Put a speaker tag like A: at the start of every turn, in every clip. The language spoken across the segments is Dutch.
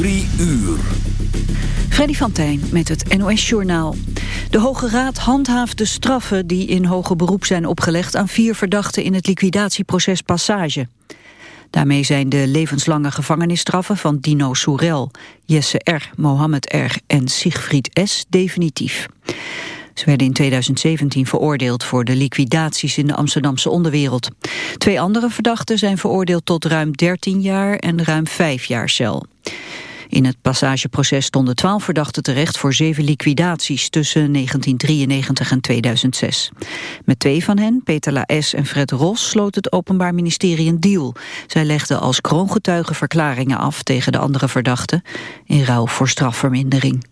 A: Drie uur.
B: Freddy van Tijn met het NOS-journaal. De Hoge Raad handhaaft de straffen die in hoger beroep zijn opgelegd... aan vier verdachten in het liquidatieproces Passage. Daarmee zijn de levenslange gevangenisstraffen van Dino Soerel... Jesse R., Mohammed R. en Siegfried S. definitief. Ze werden in 2017 veroordeeld voor de liquidaties in de Amsterdamse onderwereld. Twee andere verdachten zijn veroordeeld tot ruim 13 jaar en ruim 5 jaar cel. In het passageproces stonden twaalf verdachten terecht voor zeven liquidaties tussen 1993 en 2006. Met twee van hen, Peter Laes en Fred Ros, sloot het Openbaar Ministerie een deal. Zij legden als kroongetuigen verklaringen af tegen de andere verdachten in ruil voor strafvermindering.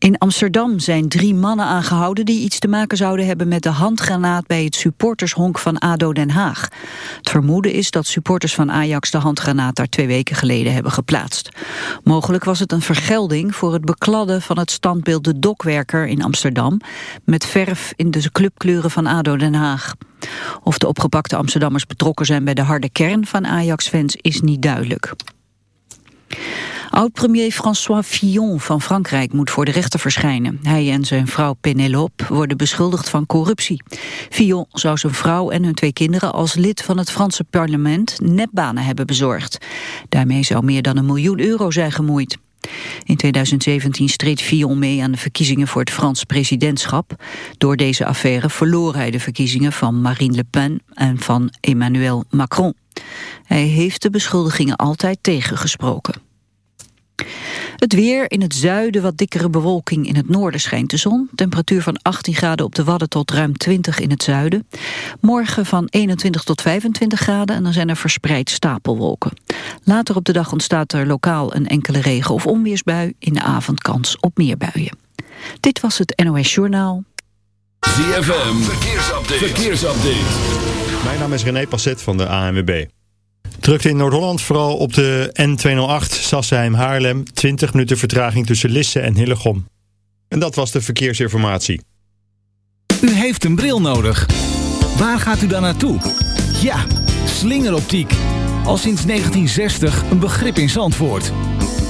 B: In Amsterdam zijn drie mannen aangehouden die iets te maken zouden hebben met de handgranaat bij het supportershonk van ADO Den Haag. Het vermoeden is dat supporters van Ajax de handgranaat daar twee weken geleden hebben geplaatst. Mogelijk was het een vergelding voor het bekladden van het standbeeld de Dokwerker in Amsterdam met verf in de clubkleuren van ADO Den Haag. Of de opgepakte Amsterdammers betrokken zijn bij de harde kern van Ajax-fans is niet duidelijk. Oud-premier François Fillon van Frankrijk moet voor de rechter verschijnen. Hij en zijn vrouw Penelope worden beschuldigd van corruptie. Fillon zou zijn vrouw en hun twee kinderen als lid van het Franse parlement nepbanen hebben bezorgd. Daarmee zou meer dan een miljoen euro zijn gemoeid. In 2017 streed Fillon mee aan de verkiezingen voor het Frans presidentschap. Door deze affaire verloor hij de verkiezingen van Marine Le Pen en van Emmanuel Macron. Hij heeft de beschuldigingen altijd tegengesproken. Het weer in het zuiden wat dikkere bewolking. In het noorden schijnt de zon. Temperatuur van 18 graden op de Wadden tot ruim 20 in het zuiden. Morgen van 21 tot 25 graden en dan zijn er verspreid stapelwolken. Later op de dag ontstaat er lokaal een enkele regen- of onweersbui. In de avond kans op meer buien. Dit was het NOS Journaal.
A: ZFM, verkeersupdate. verkeersupdate.
C: Mijn naam is René Passet van de ANWB. Drukte in Noord-Holland, vooral op de N208 Sassheim-Haarlem. 20 minuten vertraging tussen Lisse en Hillegom. En dat was de verkeersinformatie.
D: U heeft een bril nodig. Waar gaat u dan naartoe? Ja, slingeroptiek. Al sinds 1960 een begrip in Zandvoort.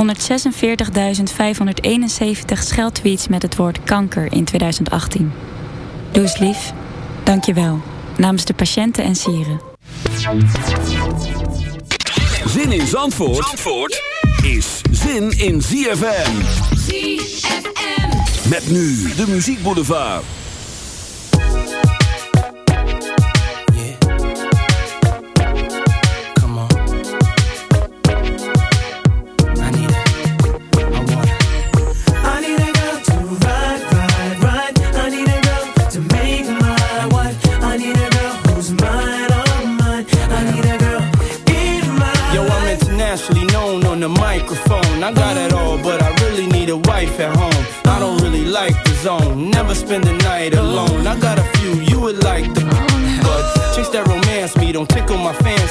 E: 146.571 scheldtweets met het woord kanker in 2018. Doe eens lief. Dank je wel. Namens de patiënten en sieren.
F: Zin in Zandvoort, Zandvoort is zin in ZFM.
G: ZFM.
F: Met nu de muziekboulevard.
H: Spend the night alone. I got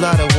I: Lot of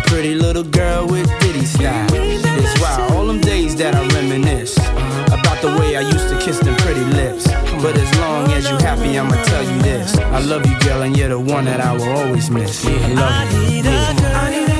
H: a pretty little girl with ditty style. It's wild, all them days that I reminisce about the way I used to kiss them pretty lips. But as long as you happy, I'ma tell you this: I love you, girl, and you're the one that I will always miss. I love you. I need a girl to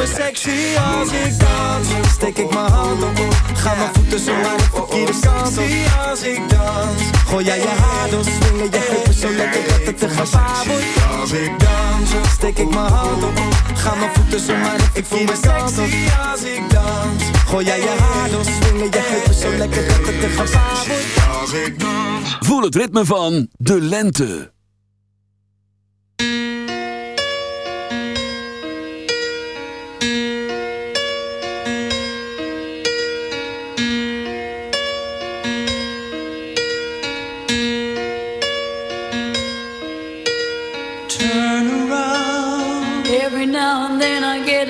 J: Me sexy als ik dans. Steek ik mijn hand op. Ga mijn voeten zo naar de verkeerde kant op. als ik dans. Gooi jij je haar door, swingen je heupen zo lekker dat het te gevaar wordt. Als ik dans, steek ik mijn hand op. Ga mijn voeten zo naar de verkeerde kant op. als ik dans. Gooi jij je haar door, swingen je heupen zo lekker dat het te gevaar wordt. Als ik dans.
A: Voel het ritme van de lente.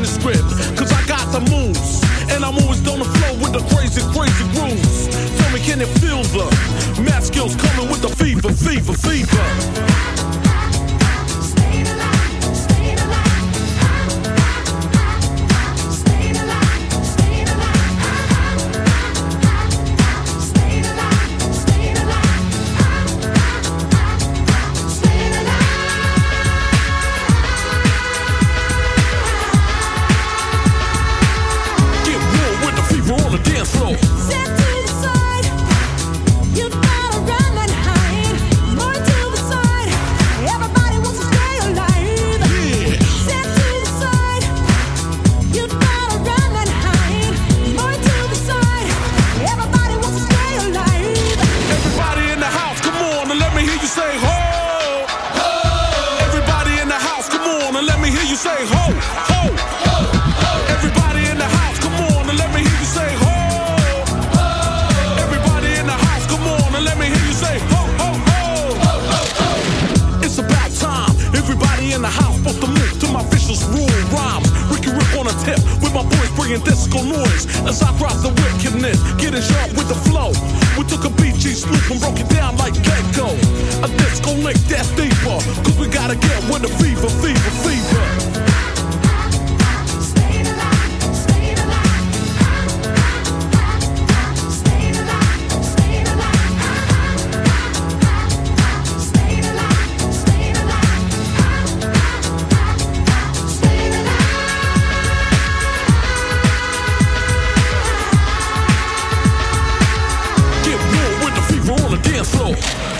K: in cause I got the moves. And I'm always on the flow with the crazy, crazy grooves. Tell me, can it feel the math skills coming with the fever,
A: fever, fever? floor.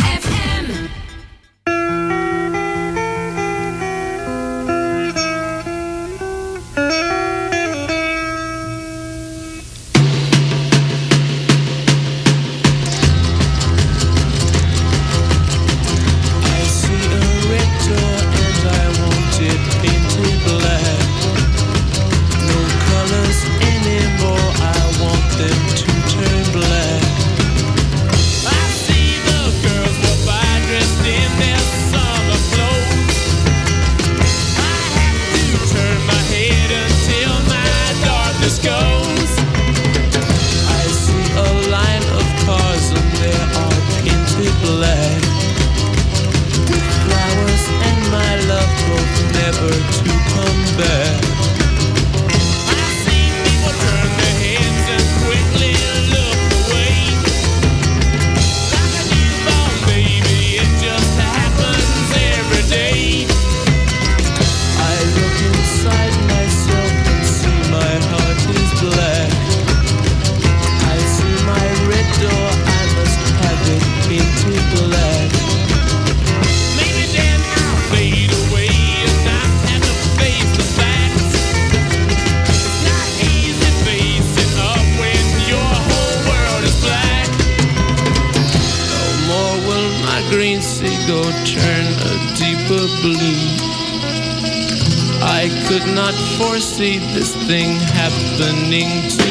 K: foresee this thing happening to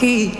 L: heat